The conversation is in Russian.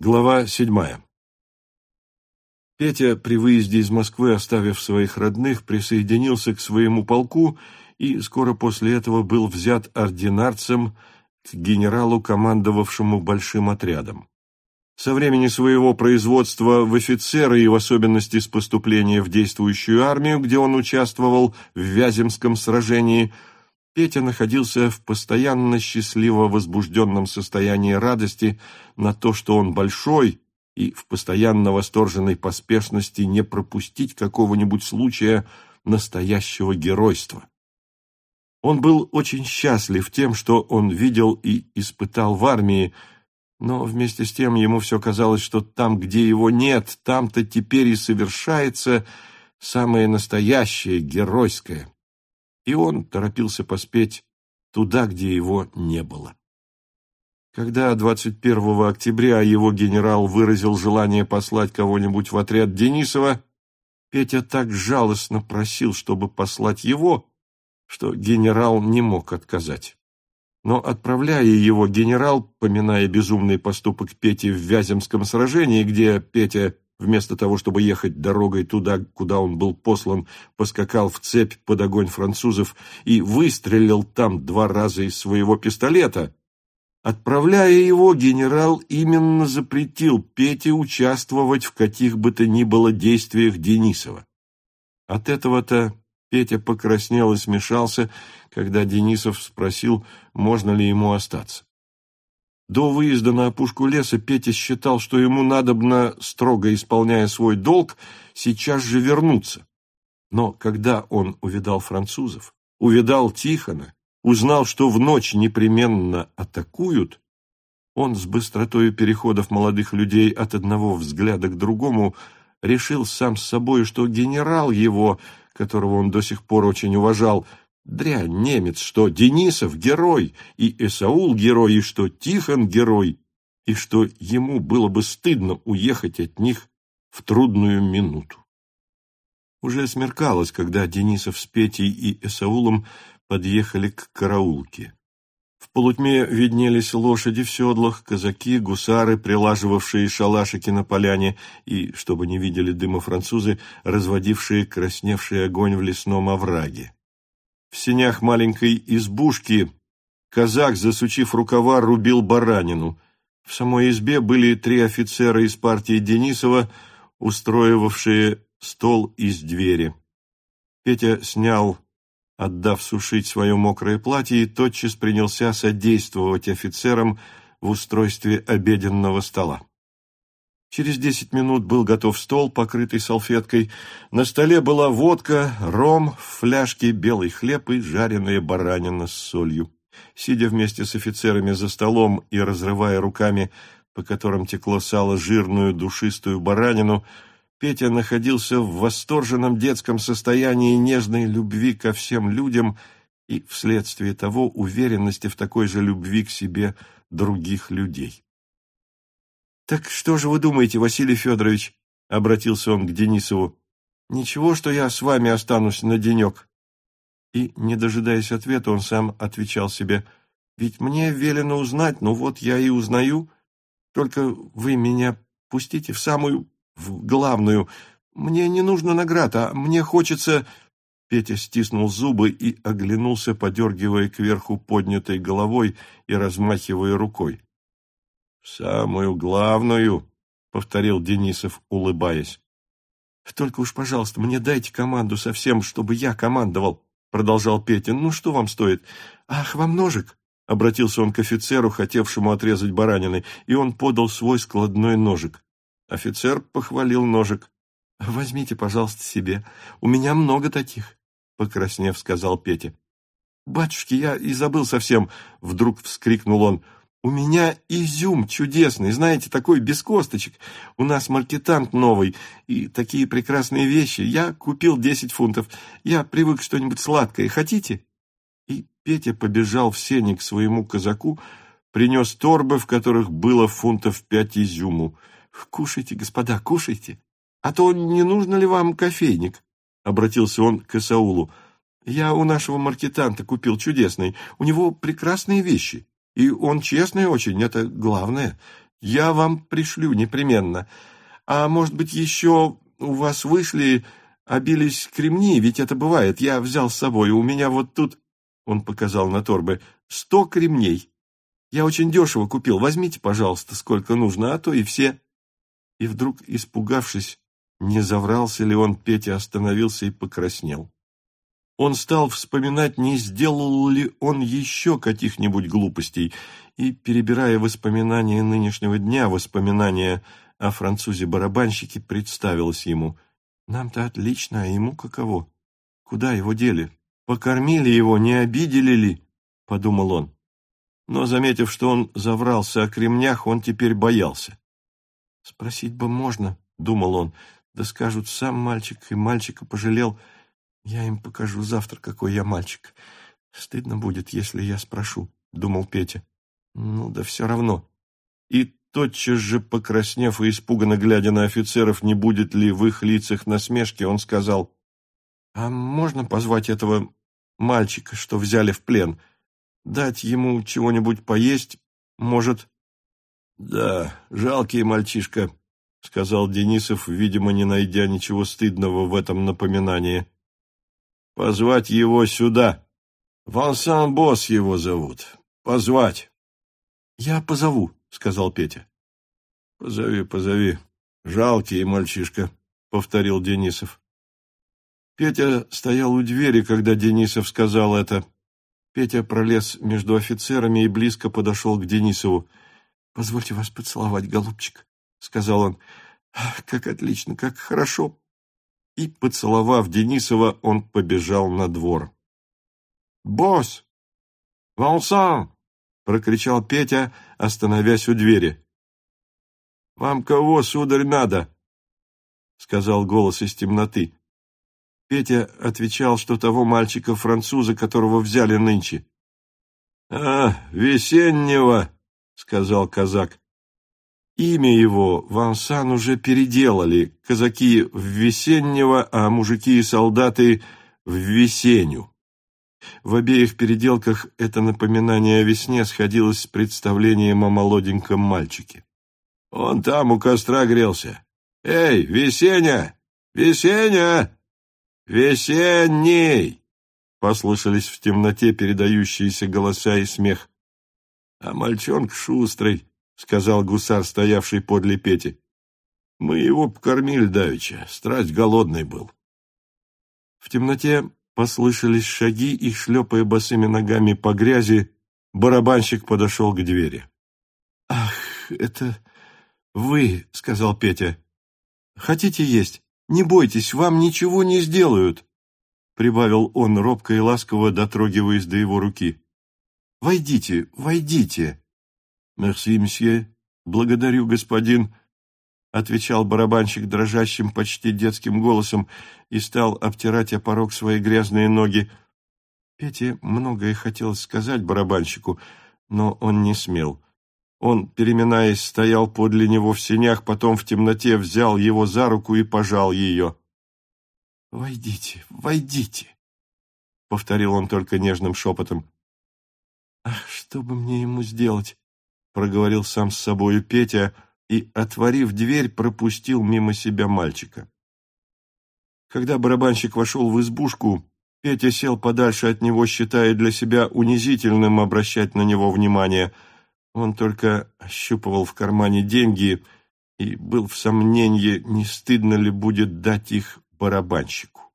Глава седьмая. Петя при выезде из Москвы, оставив своих родных, присоединился к своему полку и скоро после этого был взят ординарцем к генералу, командовавшему большим отрядом. Со времени своего производства в офицеры и в особенности с поступления в действующую армию, где он участвовал в Вяземском сражении – Петя находился в постоянно счастливо возбужденном состоянии радости на то, что он большой, и в постоянно восторженной поспешности не пропустить какого-нибудь случая настоящего геройства. Он был очень счастлив тем, что он видел и испытал в армии, но вместе с тем ему все казалось, что там, где его нет, там-то теперь и совершается самое настоящее, геройское и он торопился поспеть туда, где его не было. Когда 21 октября его генерал выразил желание послать кого-нибудь в отряд Денисова, Петя так жалостно просил, чтобы послать его, что генерал не мог отказать. Но, отправляя его, генерал, поминая безумный поступок Пети в Вяземском сражении, где Петя вместо того, чтобы ехать дорогой туда, куда он был послан, поскакал в цепь под огонь французов и выстрелил там два раза из своего пистолета. Отправляя его, генерал именно запретил Пете участвовать в каких бы то ни было действиях Денисова. От этого-то Петя покраснел и смешался, когда Денисов спросил, можно ли ему остаться. До выезда на опушку леса Петя считал, что ему надобно, строго исполняя свой долг, сейчас же вернуться. Но когда он увидал французов, увидал Тихона, узнал, что в ночь непременно атакуют, он с быстротою переходов молодых людей от одного взгляда к другому решил сам с собой, что генерал его, которого он до сих пор очень уважал, Дрянь немец, что Денисов герой, и Эсаул герой, и что Тихон герой, и что ему было бы стыдно уехать от них в трудную минуту. Уже смеркалось, когда Денисов с Петей и Эсаулом подъехали к караулке. В полутьме виднелись лошади в седлах, казаки, гусары, прилаживавшие шалашики на поляне и, чтобы не видели дыма французы, разводившие красневший огонь в лесном овраге. В сенях маленькой избушки казак, засучив рукава, рубил баранину. В самой избе были три офицера из партии Денисова, устроивавшие стол из двери. Петя снял, отдав сушить свое мокрое платье, и тотчас принялся содействовать офицерам в устройстве обеденного стола. Через десять минут был готов стол, покрытый салфеткой. На столе была водка, ром, в фляжке белый хлеб и жареная баранина с солью. Сидя вместе с офицерами за столом и разрывая руками, по которым текло сало, жирную душистую баранину, Петя находился в восторженном детском состоянии нежной любви ко всем людям и, вследствие того, уверенности в такой же любви к себе других людей. «Так что же вы думаете, Василий Федорович?» — обратился он к Денисову. «Ничего, что я с вами останусь на денек». И, не дожидаясь ответа, он сам отвечал себе, «Ведь мне велено узнать, ну вот я и узнаю. Только вы меня пустите в самую, в главную. Мне не нужно наград, а мне хочется...» Петя стиснул зубы и оглянулся, подергивая кверху поднятой головой и размахивая рукой. «Самую главную», — повторил Денисов, улыбаясь. «Только уж, пожалуйста, мне дайте команду совсем, чтобы я командовал», — продолжал Петя. «Ну, что вам стоит? Ах, вам ножик!» — обратился он к офицеру, хотевшему отрезать баранины, и он подал свой складной ножик. Офицер похвалил ножик. «Возьмите, пожалуйста, себе. У меня много таких», — покраснев, сказал Петя. «Батюшки, я и забыл совсем», — вдруг вскрикнул он. У меня изюм чудесный, знаете, такой без косточек. У нас маркетант новый и такие прекрасные вещи. Я купил десять фунтов. Я привык что-нибудь сладкое. Хотите?» И Петя побежал в сене к своему казаку, принес торбы, в которых было фунтов пять изюму. «Кушайте, господа, кушайте. А то не нужно ли вам кофейник?» — обратился он к Исаулу. «Я у нашего маркетанта купил чудесный. У него прекрасные вещи». И он честный очень, это главное. Я вам пришлю непременно. А может быть, еще у вас вышли, обились кремни, ведь это бывает. Я взял с собой, у меня вот тут, он показал на торбы, сто кремней. Я очень дешево купил. Возьмите, пожалуйста, сколько нужно, а то и все. И вдруг, испугавшись, не заврался ли он, Петя остановился и покраснел. Он стал вспоминать, не сделал ли он еще каких-нибудь глупостей, и, перебирая воспоминания нынешнего дня, воспоминания о французе-барабанщике, представилось ему. Нам-то отлично, а ему каково? Куда его дели? Покормили его, не обидели ли? — подумал он. Но, заметив, что он заврался о кремнях, он теперь боялся. «Спросить бы можно», — думал он, — «да скажут, сам мальчик, и мальчика пожалел. Я им покажу завтра, какой я мальчик. Стыдно будет, если я спрошу», — думал Петя. «Ну да все равно». И тотчас же, покраснев и испуганно глядя на офицеров, не будет ли в их лицах насмешки, он сказал, «А можно позвать этого мальчика, что взяли в плен?» Дать ему чего-нибудь поесть, может...» «Да, жалкий мальчишка», — сказал Денисов, видимо, не найдя ничего стыдного в этом напоминании. «Позвать его сюда. Вансан Босс его зовут. Позвать». «Я позову», — сказал Петя. «Позови, позови. Жалкий мальчишка», — повторил Денисов. Петя стоял у двери, когда Денисов сказал это. Петя пролез между офицерами и близко подошел к Денисову. — Позвольте вас поцеловать, голубчик, — сказал он. — Как отлично, как хорошо. И, поцеловав Денисова, он побежал на двор. — Босс! Вансан! — прокричал Петя, остановясь у двери. — Вам кого, сударь, надо? — сказал голос из темноты. Петя отвечал, что того мальчика-француза, которого взяли нынче. — А, весеннего, — сказал казак. Имя его Вансан уже переделали, казаки в весеннего, а мужики и солдаты в весенню. В обеих переделках это напоминание о весне сходилось с представлением о молоденьком мальчике. Он там у костра грелся. «Эй, Весеня! Весеня!» «Весенний!» — послышались в темноте передающиеся голоса и смех. «А мальчонка шустрый», — сказал гусар, стоявший подле Пети. «Мы его покормили давеча, страсть голодный был». В темноте послышались шаги, и, шлепая босыми ногами по грязи, барабанщик подошел к двери. «Ах, это вы», — сказал Петя. «Хотите есть?» Не бойтесь, вам ничего не сделают, — прибавил он робко и ласково, дотрогиваясь до его руки. — Войдите, войдите. — Мерси, мсье. Благодарю, господин, — отвечал барабанщик дрожащим, почти детским голосом и стал обтирать о порог свои грязные ноги. Пете многое хотелось сказать барабанщику, но он не смел. Он, переминаясь, стоял подле него в сенях, потом в темноте взял его за руку и пожал ее. «Войдите, войдите!» — повторил он только нежным шепотом. «Ах, что бы мне ему сделать?» — проговорил сам с собою Петя и, отворив дверь, пропустил мимо себя мальчика. Когда барабанщик вошел в избушку, Петя сел подальше от него, считая для себя унизительным обращать на него внимание — он только ощупывал в кармане деньги и был в сомнении, не стыдно ли будет дать их барабанщику.